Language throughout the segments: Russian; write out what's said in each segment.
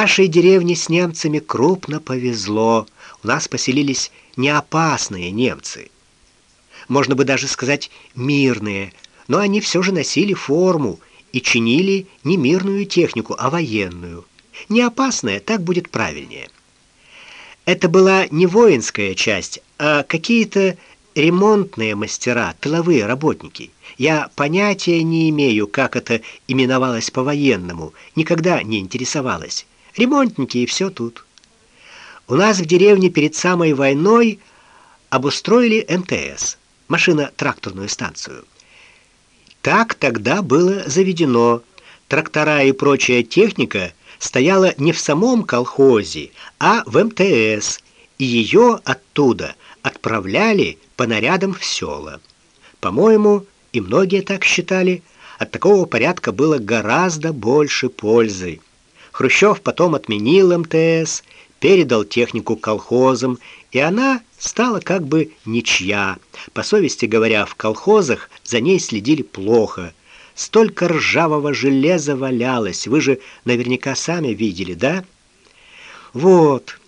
Нашей деревне с немцами крупно повезло. У нас поселились неопасные немцы. Можно бы даже сказать мирные, но они все же носили форму и чинили не мирную технику, а военную. Не опасная, так будет правильнее. Это была не воинская часть, а какие-то ремонтные мастера, тыловые работники. Я понятия не имею, как это именовалось по-военному, никогда не интересовалась. Ремонтники и все тут. У нас в деревне перед самой войной обустроили МТС, машино-тракторную станцию. Так тогда было заведено. Трактора и прочая техника стояла не в самом колхозе, а в МТС, и ее оттуда отправляли по нарядам в села. По-моему, и многие так считали, от такого порядка было гораздо больше пользы. Хрущев потом отменил МТС, передал технику колхозам, и она стала как бы ничья. По совести говоря, в колхозах за ней следили плохо. Столько ржавого железа валялось, вы же наверняка сами видели, да? Вот.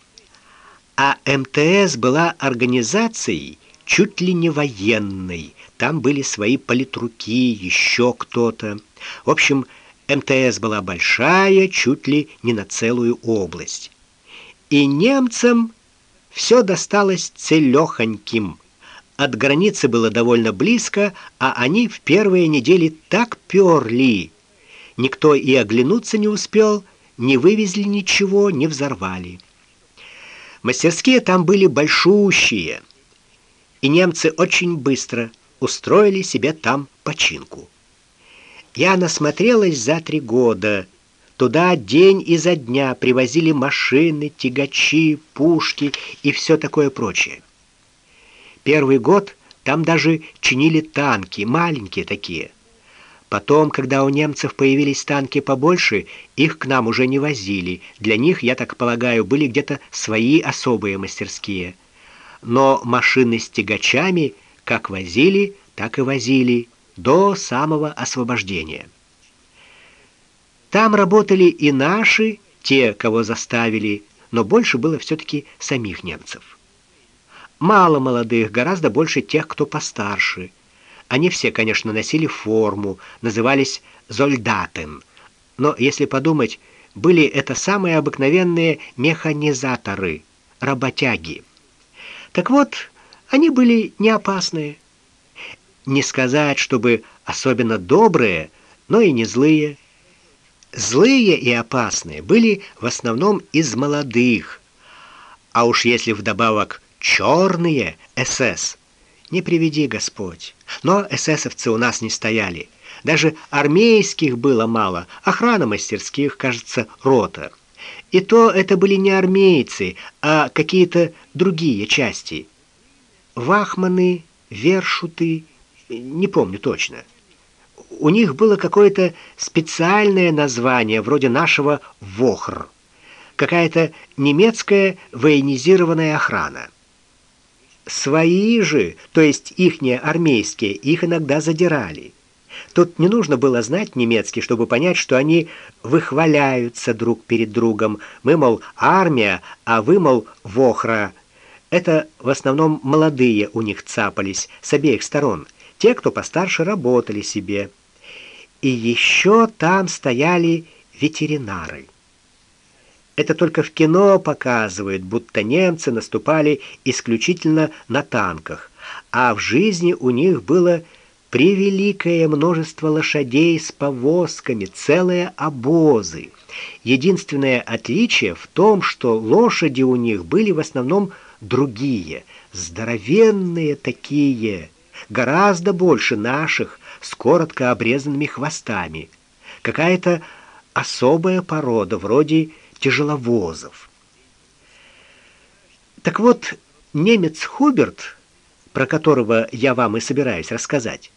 А МТС была организацией чуть ли не военной. Там были свои политруки, еще кто-то. В общем, МТС была большая, чуть ли не на целую область. И немцам все досталось целехоньким. От границы было довольно близко, а они в первые недели так перли. Никто и оглянуться не успел, не вывезли ничего, не взорвали. Мастерские там были большущие, и немцы очень быстро устроили себе там починку. Я насмотрелась за три года. Туда день изо дня привозили машины, тягачи, пушки и все такое прочее. Первый год там даже чинили танки, маленькие такие. Потом, когда у немцев появились танки побольше, их к нам уже не возили. Для них, я так полагаю, были где-то свои особые мастерские. Но машины с тягачами как возили, так и возили до самого освобождения. Там работали и наши, те, кого заставили, но больше было все таки самих немцев. Мало молодых, гораздо больше тех, кто постарше. Они все, конечно, носили форму, назывались зольдатен. Но если подумать, были это самые обыкновенные механизаторы, работяги. Так вот, они были не опасные. Не сказать, чтобы особенно добрые, но и не злые. Злые и опасные были в основном из молодых. А уж если вдобавок черные СС, не приведи Господь. Но эсэсовцы у нас не стояли. Даже армейских было мало, охрана мастерских, кажется, рота. И то это были не армейцы, а какие-то другие части. Вахманы, вершуты, не помню точно. У них было какое-то специальное название, вроде нашего ВОХР. Какая-то немецкая военизированная охрана. Свои же, то есть ихние армейские, их иногда задирали. Тут не нужно было знать немецкий, чтобы понять, что они выхваляются друг перед другом. Мы, мол, армия, а вы, мол, вохра. Это в основном молодые у них цапались с обеих сторон – те, кто постарше, работали себе. И еще там стояли ветеринары. Это только в кино показывают, будто немцы наступали исключительно на танках, а в жизни у них было превеликое множество лошадей с повозками, целые обозы. Единственное отличие в том, что лошади у них были в основном другие, здоровенные такие, гораздо больше наших с коротко обрезанными хвостами. Какая-то особая порода, вроде тяжеловозов. Так вот, немец Хуберт, про которого я вам и собираюсь рассказать,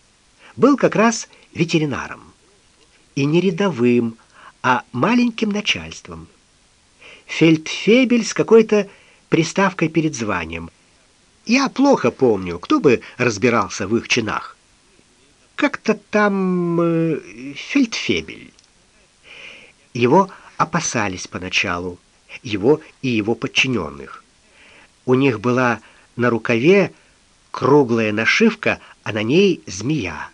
был как раз ветеринаром. И не рядовым, а маленьким начальством. Фельдфебель с какой-то приставкой перед званием – я плохо помню, кто бы разбирался в их чинах. Как-то там э, фельдфебель. Его опасались поначалу его и его подчиненных. У них была на рукаве круглая нашивка, а на ней змея.